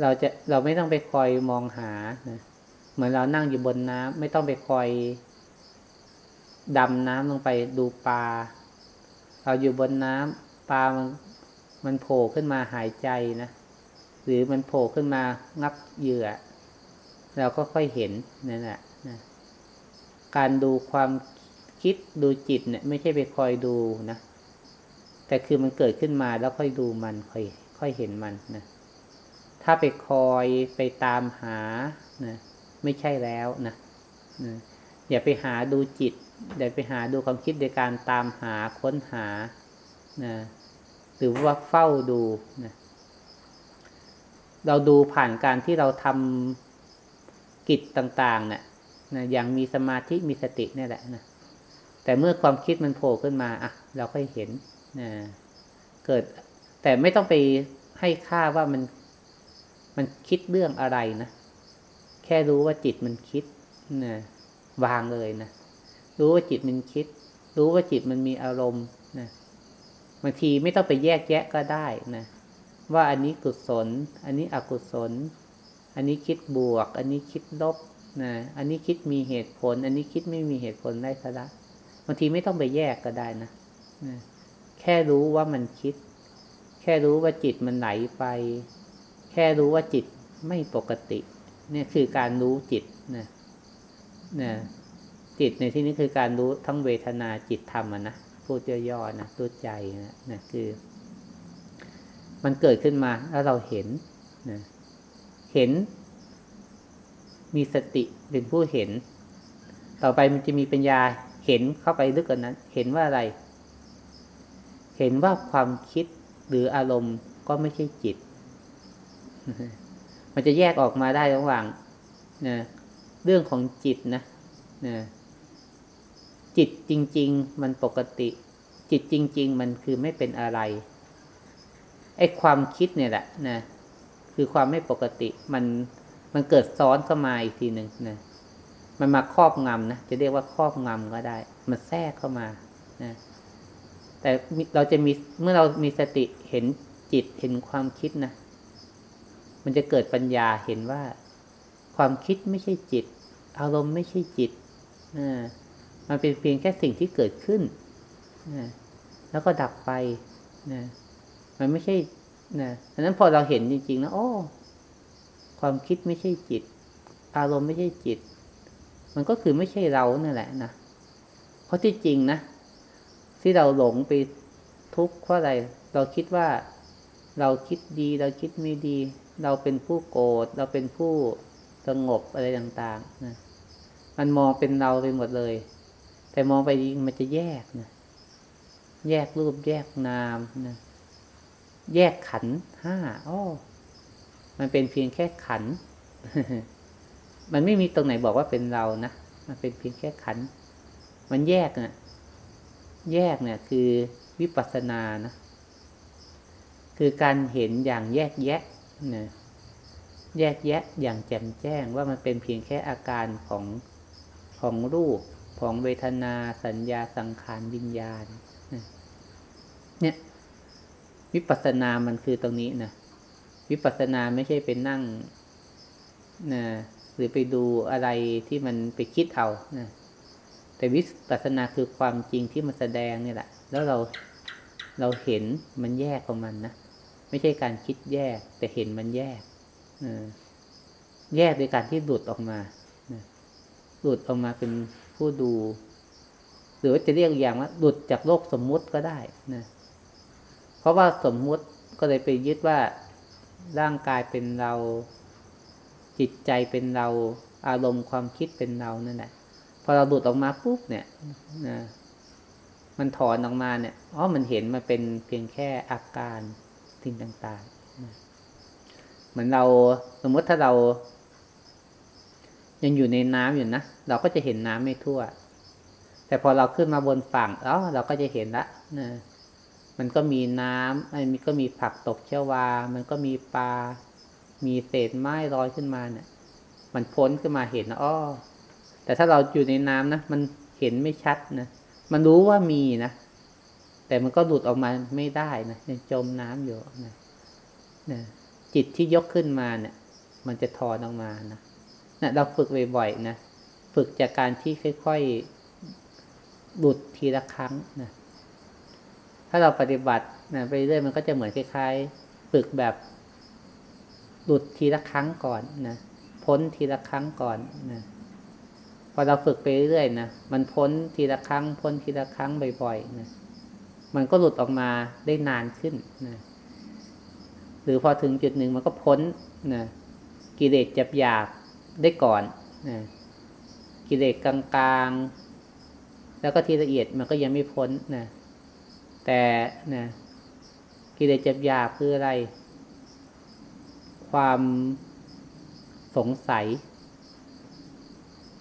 เราจะเราไม่ต้องไปคอยมองหานะเหมือนเรานั่งอยู่บนน้ำไม่ต้องไปคอย ดำน้ำลงไปดูปลา เราอยู่บนน้ำปลามันมันโผล่ขึ้นมาหายใจนะ หรือมันโผล่ขึ้นมางับเหยื่อ เราก็ค่อยเห็นนั่นแหละนะการดูความคิดดูจิตเนี่ย ไม่ใช่ไปคอยดูนะ แต่คือมันเกิดขึ้นมาแล้วค่อยดูมันค่อย ค่อยเห็นมันนะ ถ้าไปคอยไปตามหานะไม่ใช่แล้วนะนะอย่าไปหาดูจิต อย่าไปหาดูความคิดในการตามหาค้นหานะหรือว่าเฝ้าดูนะเราดูผ่านการที่เราทำกิจต่างๆเนะี่ยนะอย่างมีสมาธิมีสตินี่แหละนะแต่เมื่อความคิดมันโผล่ขึ้นมาอะเราก็เห็นนะเกิด แต่ไม่ต้องไปให้ค่าว่ามันมันคิดเรื่องอะไรนะ แค่รู้ว่าจิตมันคิดนะวางเลยนะ รู้ว่าจิตมันคิด รู้ว่าจิตมันมีอารมณ์นะบางทีไม่ต้องไปแยกแยะก็ได้นะว่าอันนี้กุศล อันนี้อกุศล อันนี้คิดบวก อันนี้คิดลบนะอันนี้คิดมีเหตุผล อันนี้คิดไม่มีเหตุผลได้สาระบางทีไม่ต้องไปแยกก็ได้นะนะแค่รู้ว่ามันคิด แค่รู้ว่าจิตมันไหลไป แค่รู้ว่าจิตไม่ปกติ เนี่ยคือการรู้จิตนะนะ จิตในที่นี้คือการรู้ทั้งเวทนาจิตธรรมนะพูดย่อๆนะรู้ใจนะนะคือ มันเกิดขึ้นมาแล้วเราเห็นนะเห็น มีสติเป็นผู้เห็น ต่อไปมันจะมีปัญญาเห็นเข้าไปลึกกว่านั้น เห็นว่าอะไร เห็นว่าความคิดหรืออารมณ์ก็ไม่ใช่จิต มันจะแยกออกมาได้ระหว่างนะเรื่องของจิตนะนะ จิตจริง ๆ มันปกติ จิตจริง ๆ มันคือไม่เป็นอะไรไอ้ความคิดเนี่ยแหละนะคือความไม่ปกติมันมันเกิดซ้อนเข้ามาอีกทีหนึ่งนะมันมาครอบงำนะจะเรียกว่าครอบงำก็ได้ มันแทรกเข้ามานะแต่เราจะมีเมื่อเรามีสติเห็นจิตเห็นความคิดนะมันจะเกิดปัญญาเห็นว่า ความคิดไม่ใช่จิต อารมณ์ไม่ใช่จิตนะ มันเป็นเพียงแค่สิ่งที่เกิดขึ้นนะแล้วก็ดับไปนะมันไม่ใช่นะดังนั้นพอเราเห็นจริงๆนะโอ้ความคิดไม่ใช่จิต อารมณ์ไม่ใช่จิต มันก็คือไม่ใช่เรานั่นแหละนะเพราะที่จริงนะที่เราหลงไปทุกข์เพราะอะไรเราคิดว่าเราคิดดี เราคิดไม่ดี เราเป็นผู้โกรธเราเป็นผู้สงบอะไรต่างๆนะมันมองเป็นเราไปหมดเลย แต่มองไปจริงมันจะแยกนะ แยกรูปแยกนามนะแยกขันห้าอ้อมันเป็นเพียงแค่ขัน มันไม่มีตรงไหนบอกว่าเป็นเรานะ มันเป็นเพียงแค่ขัน มันแยกนะ่ะแยกเนี่ย คือวิปัสสนานะ คือการเห็นอย่างแยกแยะนะแยกแยะอย่างแจ่มแจ้งว่ามันเป็นเพียงแค่อาการของของรูป ของเวทนาสัญญาสังขารวิญญาณเนี่ยวิปัสสนามันคือตรงนี้นะวิปัสสนาไม่ใช่เป็นนั่งนะหรือไปดูอะไรที่มันไปคิดเอานะแต่วิปัสสนาคือความจริงที่มันแสดงนี่แหละ แล้วเราเราเห็นมันแยกของมันนะไม่ใช่การคิดแยก แต่เห็นมันแยกแยกโดยการที่หลุดออกมาหลุดออกมาเป็น ผู้ดู หรือจะเรียกอย่างว่าหลุดจากโลกสมมุติก็ได้นะเพราะว่าสมมุติก็เลยไปยึดว่าร่างกายเป็นเรา จิตใจเป็นเรา อารมณ์ความคิดเป็นเรานั่นแหละพอเราหลุดออกมาปุ๊บเนี่ยนะมันถอนออกมาเนี่ยอ๋อมันเห็นมันเป็นเพียงแค่อาการสิ่งต่างๆเหมือนเราสมมติถ้าเรา ยังอยู่ในน้ำอยู่นะเราก็จะเห็นน้ำไม่ทั่ว แต่พอเราขึ้นมาบนฝั่งอ๋อเราก็จะเห็นละนะมันก็มีน้ำมันก็มีผักตกเชวา มันก็มีปลา มีเศษไม้ลอยขึ้นมาเนี่ย มันพ้นขึ้นมาเห็นอ้อแต่ถ้าเราอยู่ในน้ำนะมันเห็นไม่ชัดนะมันรู้ว่ามีนะแต่มันก็หลุดออกมาไม่ได้นะยังจมน้ำอยู่นะนะจิตที่ยกขึ้นมาเนี่ย มันจะถอนออกมานะ นะเราฝึกบ่อยๆนะฝึกจากการที่ค่อยๆหลุดทีละครั้งนะถ้าเราปฏิบัตินะไปเรื่อยมันก็จะเหมือนคล้ายๆ ฝึกแบบหลุดทีละครั้งก่อนนะพ้นทีละครั้งก่อนนะพอเราฝึกไปเรื่อยนะมันพ้นทีละครั้ง พ้นทีละครั้งบ่อยๆนะมันก็หลุดออกมาได้นานขึ้นนะหรือพอถึงจุดหนึ่งมันก็พ้นนะกิเลสจับหยาบ ได้ก่อนนะกิเลสกลางๆ แล้วก็ทีละเอียดมันก็ยังไม่พ้นนะแต่นะกิเลสจับยาคืออะไร ความสงสัย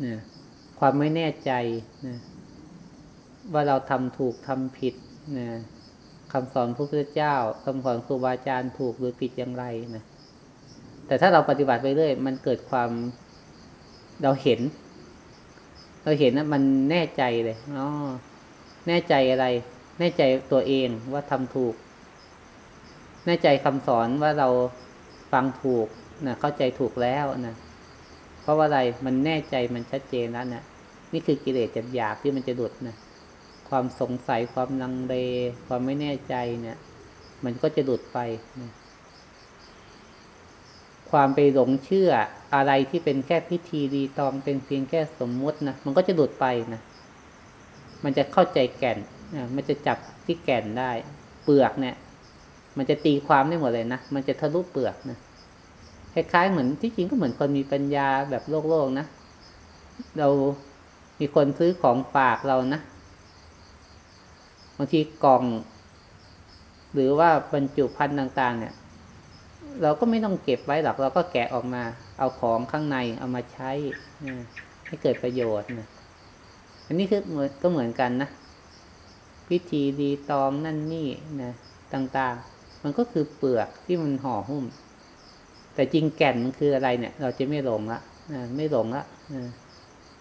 นะความไม่แน่ใจนะว่าเราทำถูกทำผิดนะคำสอนพระพุทธเจ้าคำสอนครูบาอาจารย์ถูกหรือผิดอย่างไรนะ แต่ถ้าเราปฏิบัติไปเรื่อย มันเกิดความเราเห็น เราเห็นนะมันแน่ใจเลยอ๋อแน่ใจอะไร แน่ใจตัวเองว่าทำถูก แน่ใจคำสอนว่าเราฟังถูกนะเข้าใจถูกแล้วนะเพราะว่าอะไรมันแน่ใจมันชัดเจนแล้วนะนี่คือกิเลสจับหยาบที่มันจะดุดนะความสงสัยความลังเลความไม่แน่ใจเนี่ย มันก็จะดุดไปนะ ความไปหลงเชื่ออะไรที่เป็นแค่พิธีรีตองเป็นเพียงแค่สมมุตินะมันก็จะหลุดไปนะมันจะเข้าใจแก่นนะมันจะจับที่แก่นได้ เปลือกเนี่ย มันจะตีความได้หมดเลยนะมันจะทะลุเปลือกนะคล้ายๆเหมือนที่จริงก็เหมือนคนมีปัญญาแบบโลกโลกนะเรามีคนซื้อของฝากเรานะบางทีกล่อง หรือว่าบรรจุภัณฑ์ต่าง ๆ เนี่ย เราก็ไม่ต้องเก็บไว้หรอกเราก็แกะออกมา เอาของข้างในเอามาใช้ให้เกิดประโยชน์นะอันนี้คือเหมือนก็เหมือนกันนะพิธีดีตองนั่นนี่นะต่างๆ มันก็คือเปลือกที่มันห่อหุ้ม แต่จริงแก่นมันคืออะไรเนี่ย เราจะไม่หลงละไม่หลงละ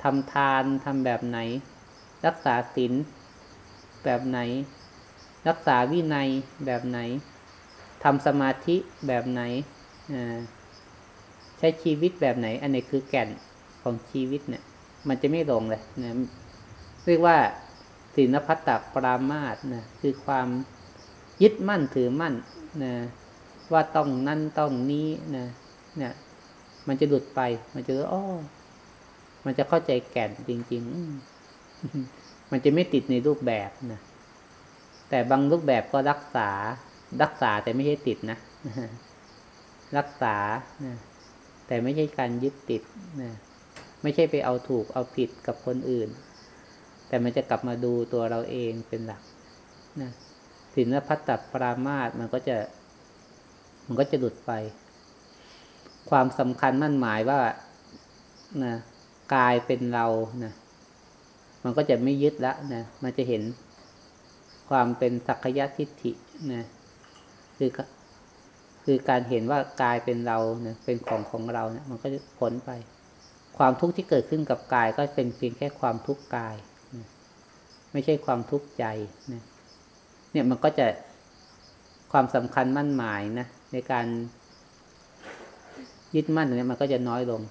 ทำทานทำแบบไหน รักษาศีลแบบไหน รักษาวินัยแบบไหน ทำสมาธิแบบไหนใช้ชีวิตแบบไหน อันนี้คือแก่นของชีวิตเนี่ย มันจะไม่ลงเลยนะเรียกว่าศีลพัตตปรามาสนะคือความยึดมั่นถือมั่นนะว่าต้องนั่นต้องนี้นะเนี่ย มันจะหลุดไป มันจะรู้อ๋อมันจะเข้าใจแก่นจริง ๆ มันจะไม่ติดในรูปแบบนะแต่บางรูปแบบก็รักษา รักษาแต่ไม่ใช่ติดนะ รักษาแต่ไม่ใช่การยึดติดนะไม่ใช่ไปเอาถูกเอาผิดกับคนอื่น แต่มันจะกลับมาดูตัวเราเองเป็นหลักนะสินพัตตปรามาสมันก็จะ มันก็จะหลุดไป ความสำคัญมั่นหมายว่านะกายเป็นเรานะมันก็จะไม่ยึดละนะมันจะเห็นความเป็นสักยะทิฏฐินะ คือคือการเห็นว่ากายเป็นเราเนี่ยเป็นของของเราเนี่ย มันก็จะพ้นไป ความทุกข์ที่เกิดขึ้นกับกายก็เป็นเพียงแค่ความทุกข์กาย ไม่ใช่ความทุกข์ใจนะเนี่ยมันก็จะความสำคัญมั่นหมายนะในการยึดมั่นเนี่ยมันก็จะน้อยลง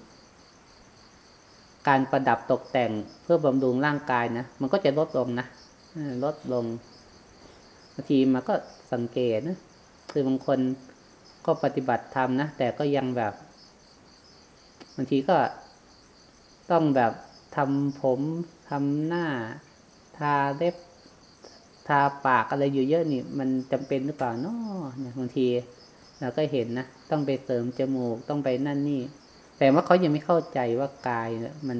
การประดับตกแต่งเพื่อบำรุงร่างกายนะมันก็จะลดลงนะลดลงบางทีมันก็สังเกตนะ คือบางคนก็ปฏิบัติธรรมนะ แต่ก็ยังแบบบางทีก็ต้องแบบทำผมทำหน้า ทาเล็บทาปากอะไรอยู่เยอะนี่ มันจำเป็นหรือเปล่าเนาะเนี่ยบางทีเราก็เห็นนะ ต้องไปเสริมจมูกต้องไปนั่นนี่ แต่ว่าเขายังไม่เข้าใจว่ากายมัน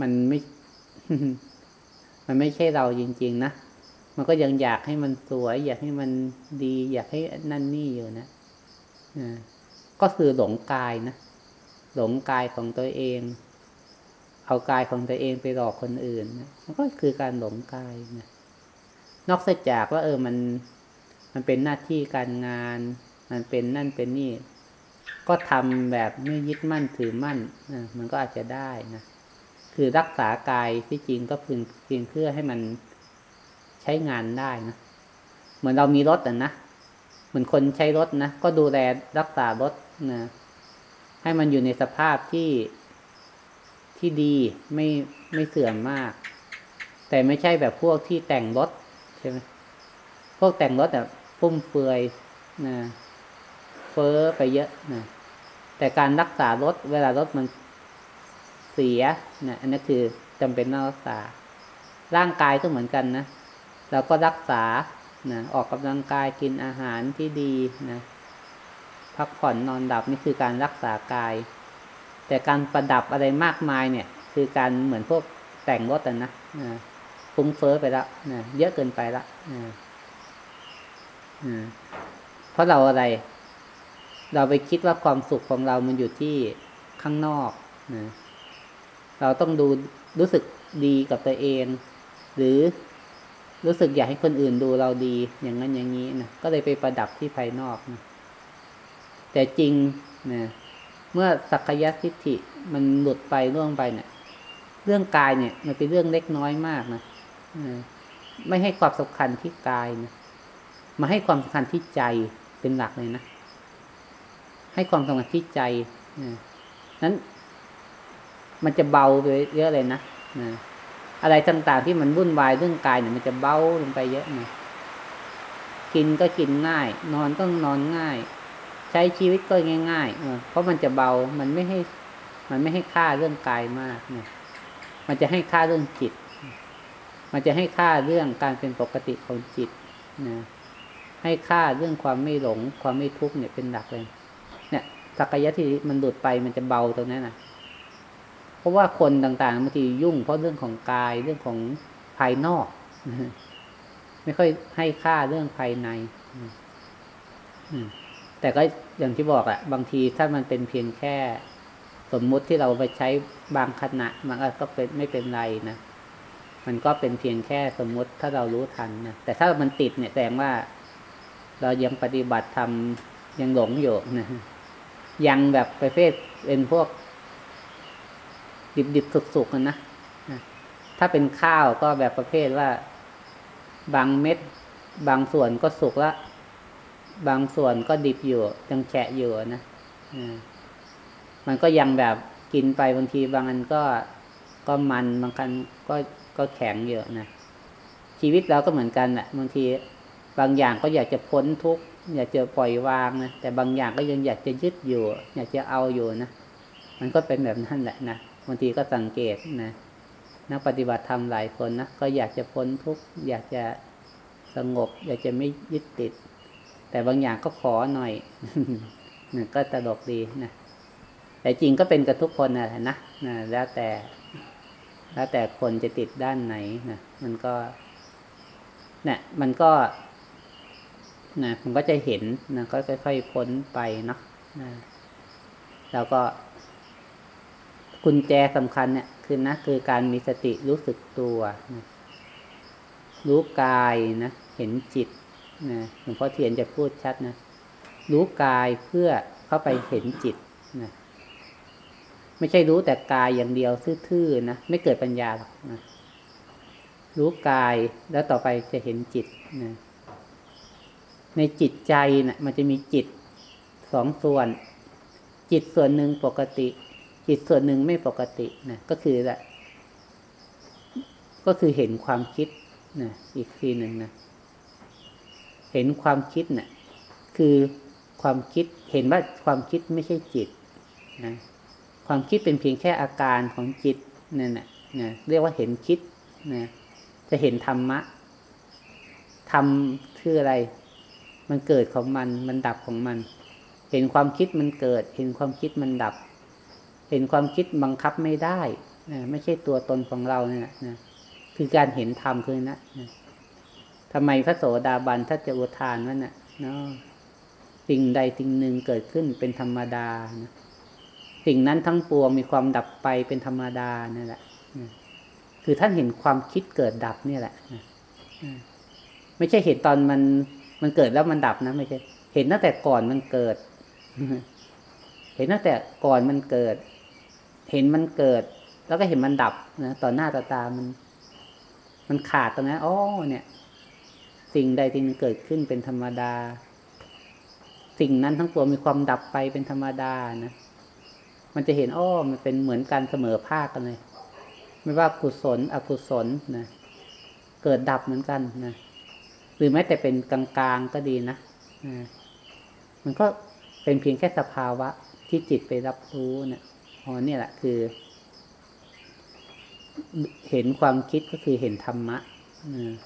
มันไม่ มันไม่ใช่เราจริง ๆ นะ มันก็ยังอยากให้มันสวย อยากให้มันดี อยากให้นั่นนี่อยู่นะก็คือหลงกายนะหลงกายของตัวเอง เอากายของตัวเองไปหลอกคนอื่นนะมันก็คือการหลงกายนะนอกจากว่า เออมัน มันเป็นหน้าที่การงาน มันเป็นนั่นเป็นนี่ ก็ทำแบบไม่ยึดมั่นถือมั่นนะมันก็อาจจะได้นะคือรักษากายที่จริงก็เพียงเพียงเพื่อให้มัน ใช้งานได้นะ เหมือนเรามีรถอะนะ เหมือนคนใช้รถนะ ก็ดูแลรักษารถนะ ให้มันอยู่ในสภาพที่ที่ดีไม่ไม่เสื่อมมาก แต่ไม่ใช่แบบพวกที่แต่งรถใช่ไหมพวกแต่งรถแบบฟุ่มเฟือยนะเฟ้อไปเยอะนะแต่การรักษารถเวลารถมันเสียนะอันนี้คือจำเป็นต้องรักษา ร่างกายก็เหมือนกันนะ เราก็รักษานะออกกำลังกายกินอาหารที่ดีนะพักผ่อนนอนดับนี่คือการรักษากาย แต่การประดับอะไรมากมายเนี่ย คือการเหมือนพวกแต่งรถนะนะฟุ้งเฟ้อไปแล้วนะเยอะเกินไปละนะเพราะเราอะไร เราไปคิดว่าความสุขของเรามันอยู่ที่ข้างนอกนะเราต้องดูรู้สึกดีกับตัวเอง หรือ รู้สึกอยากให้คนอื่นดูเราดี อย่างนั้นอย่างนี้นะก็เลยไปประดับที่ภายนอกนะแต่จริงนะเมื่อสักยะทิฏฐิมันหลุดไปล่วงไปเนะี่ย เรื่องกายเนี่ย มันเป็นเรื่องเล็กน้อยมากนะไม่ให้ความสำคัญที่กายนะมาให้ความสำคัญที่ใจเป็นหลักเลยนะให้ความสำคัญที่ใจนั้น มันจะเบาไปเยอะเลยนะ อะไรต่างๆที่มันวุ่นวายเรื่องกายเนี่ยมันจะเบาลงไปเยอะนะกินก็กินง่าย นอนก็นอนง่าย ใช้ชีวิตก็ง่ายๆเพราะมันจะเบามันไม่ให้ มันไม่ให้ค่าเรื่องกายมากเนี่ยมันจะให้ค่าเรื่องจิต มันจะให้ค่าเรื่องการเป็นปกติของจิตนะให้ค่าเรื่องความไม่หลง ความไม่ทุกข์เนี่ยเป็นหลักเลย เนี่ยสักยะที่มันหลุดไปมันจะเบาตรงนั้นนะ เพราะว่าคนต่างๆบางทียุ่ง เพราะเรื่องของกายเรื่องของภายนอก ไม่ค่อยให้ค่าเรื่องภายในแต่ก็อย่างที่บอกอะบางทีถ้ามันเป็นเพียงแค่ สมมุติที่เราไปใช้บางขณะ มันก็เป็นไม่เป็นไรนะมันก็เป็นเพียงแค่สมมุติถ้าเรารู้ทันนะแต่ถ้ามันติดเนี่ยแสดงว่า เรายังปฏิบัติทำยังหลงอยู่นะยังแบบประเภทเป็นพวก ดิบดิบสุกๆกันนะถ้าเป็นข้าวก็แบบประเภทว่า บางเม็ด บางส่วนก็สุกล้วบางส่วนก็ดิบอยู่ยังแฉะอยู่นะมันก็ยังแบบกินไปบางทีบางอันก็ก็มันบางคันก็ก็แข็งเยอะนะชีวิตเราก็เหมือนกันแหละบางทีบางอย่างก็อยากจะพ้นทุกข์อยากจะปล่อยวางนะแต่บางอย่างก็ยังอยากจะยึดอยู่ อยากจะเอาอยู่นะมันก็เป็นแบบนั้นแหละนะ บางทีก็สังเกตนะนักปฏิบัติธรรมหลายคนนะก็อยากจะพ้นทุกข์อยากจะสงบ อยากจะไม่ยึดติด แต่บางอย่างก็ขอหน่อยนะก็ตลกดีนะแต่จริงก็เป็นกับทุกคนนะนะนะแล้วแต่ แล้วแต่คนจะติดด้านไหนนะมันก็เนี่ยมันก็นะมันก็จะเห็นนะก็ค่อยๆพ้นไปเนาะนะแล้วก็ กุญแจสำคัญเนี่ยคือนะคือการมีสติรู้สึกตัวนะรู้กายนะเห็นจิตนะหลวงพ่อเทียนจะพูดชัดนะรู้กายเพื่อเข้าไปเห็นจิตนะไม่ใช่รู้แต่กายอย่างเดียวทื่อๆนะไม่เกิดปัญญาหรอกนะรู้กายแล้วต่อไปจะเห็นจิตนะในจิตใจนะ่ะมันจะมีจิตสองส่วน จิตส่วนหนึ่งปกติ จิตส่วนหนึ่งไม่ปกตินะก็คือแหละก็คือเห็นความคิดนะอีกทีหนึ่งนะเห็นความคิดนะ่ะ คือความคิดเห็นว่าความคิดไม่ใช่จิตนะความคิดเป็นเพียงแค่อาการของจิตนั่นแหละนะเรียกว่าเห็นคิดนะจะเห็นธรรมะทำคืออะไร มันเกิดของมัน มันดับของมัน เห็นความคิดมันเกิด เห็นความคิดมันดับ เห็นความคิดบังคับไม่ได้นะไม่ใช่ตัวตนของเราเนี่ยนะคือการเห็นธรรมคือนะนะทำไมพระโสดาบันถ้าจะอุทานว่านะ่ะเนาะสิ่งใดสิ่งหนึ่งเกิดขึ้นเป็นธรรมดานะสิ่งนั้นทั้งปวงมีความดับไปเป็นธรรมดานี่แหละนะคือท่านเห็นความคิดเกิดดับนี่แหละนะไม่ใช่เห็นตอนมันมันเกิดแล้วมันดับนะไม่ใช่ เห็นตั้งแต่ก่อนมันเกิด เห็นตั้งแต่ก่อนมันเกิด เห็นมันเกิด แล้วก็เห็นมันดับนะต่อหน้าต่อตามัน มันขาดตรงนั้นอ๋อเนี่ย สิ่งใดที่มันเกิดขึ้นเป็นธรรมดา สิ่งนั้นทั้งปวงมีความดับไปเป็นธรรมดานะมันจะเห็นอ้อมันเป็นเหมือนกันเสมอภาคกันเลย ไม่ว่ากุศลอกุศลนะเกิดดับเหมือนกันนะหรือแม้แต่เป็นกลางๆก็ดีนะนะมันก็เป็นเพียงแค่สภาวะที่จิตไปรับรู้นะ อ๋อเนี่ยแหละคือ เห็นความคิดก็คือเห็นธรรมะนะ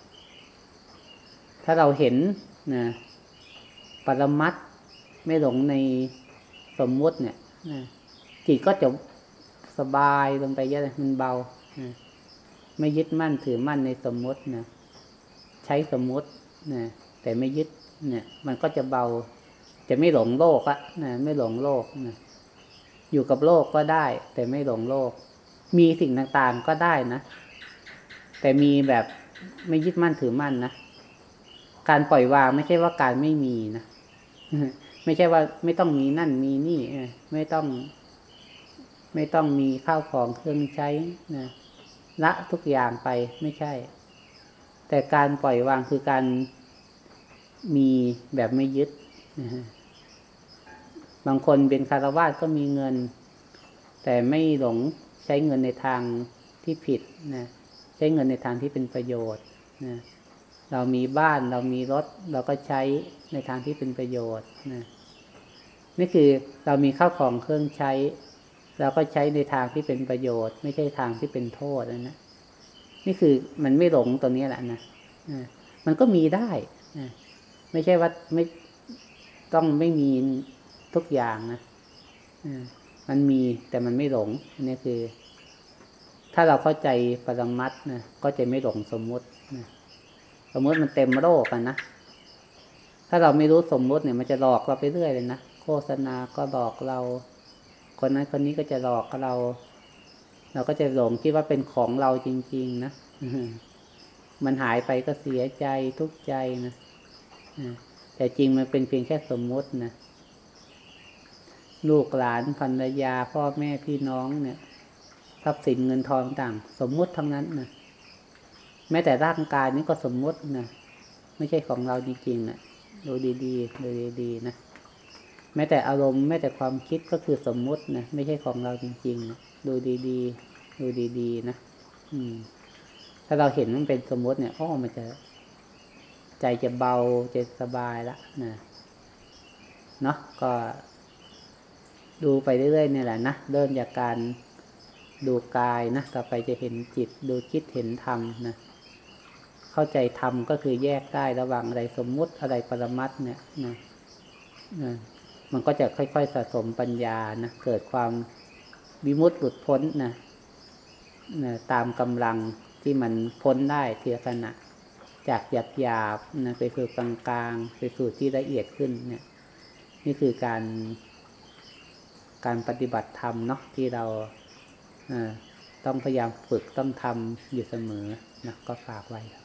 ถ้าเราเห็นนะปรมัตไม่หลงในสมมุติเนี่ยนะจิตก็จะสบายลงไปเยอะเลยมันเบานะไม่ยึดมั่นถือมั่นในสมมุตินะใช้สมมุตินะแต่ไม่ยึดเนี่ย มันก็จะเบา จะไม่หลงโลกอะนะไม่หลงโลกนะ อยู่กับโลกก็ได้ แต่ไม่หลงโลก มีสิ่งต่างๆก็ได้นะ แต่มีแบบไม่ยึดมั่นถือมั่นนะ การปล่อยวางไม่ใช่ว่าการไม่มีนะไม่ใช่ว่าไม่ต้องมีนั่นมีนี่ไม่ต้อง ไม่ต้องมีข้าวของเครื่องใช้นะละทุกอย่างไปไม่ใช่ แต่การปล่อยวางคือการมีแบบไม่ยึดนะ บางคนเป็นคารวาสก็มีเงิน แต่ไม่หลงใช้เงินในทางที่ผิดนะใช้เงินในทางที่เป็นประโยชน์นะเรามีบ้านเรามีรถ เราก็ใช้ในทางที่เป็นประโยชน์นะนี่คือเรามีข้าวของเครื่องใช้ เราก็ใช้ในทางที่เป็นประโยชน์ ไม่ใช่ทางที่เป็นโทษนะ นี่คือมันไม่หลงตรงนี้แหละนะมันก็มีได้นะไม่ใช่ว่าไม่ต้องไม่มี ทุกอย่างนะมันมีแต่มันไม่หลงอันนี้คือ ถ้าเราเข้าใจปรมัตถ์นะก็จะไม่หลงสมมุตินะสมมติมันเต็มโลกกันนะถ้าเราไม่รู้สมมุติเนี่ย มันจะหลอกเราไปเรื่อยเลยนะโฆษณาก็หลอกเรา คนนั้นคนนี้ก็จะหลอกเรา เราก็จะหลงคิดว่าเป็นของเราจริง ๆ นะมันหายไปก็เสียใจทุกใจนะแต่จริงมันเป็นเพียงแค่สมมุตินะ ลูกหลานภรรยา พ่อแม่พี่น้องเนี่ยทรัพย์สินเงินทองต่าง สมมุติทั้งนั้นนะแม้แต่ร่างกายนี้ก็สมมุตินะไม่ใช่ของเราจริงๆนะดูดีๆดูดีๆนะแม้แต่อารมณ์แม้แต่ความคิดก็คือสมมุตินะไม่ใช่ของเราจริงๆนะดูดีๆดูดีๆนะอืม ถ้าเราเห็นมันเป็นสมมติเนี่ยอ้อมันจะ ใจจะเบาจะสบายละนะเนาะก็ ดูไปเรื่อยๆเนี่ยแหละนะเริ่มจากการดูกายนะต่อไปจะเห็นจิตดูคิดเห็นธรรมนะเข้าใจธรรมก็คือแยกได้ระหว่างอะไรสมมุติอะไรปรมัตเนี่ยนะนะมันก็จะค่อยๆสะสมปัญญานะเกิดความวิมุตติหลุดพ้นนะนะตามกำลังที่มันพ้นได้ทีละขณะจากหยาบหยาบนะไปสู่กลางกลางไปสู่ที่ละเอียดขึ้นเนี่ย นี่คือการ การปฏิบัติธรรมเนาะที่เราต้องพยายามฝึกต้องทำอยู่เสมอนะก็ฝากไว้ครับ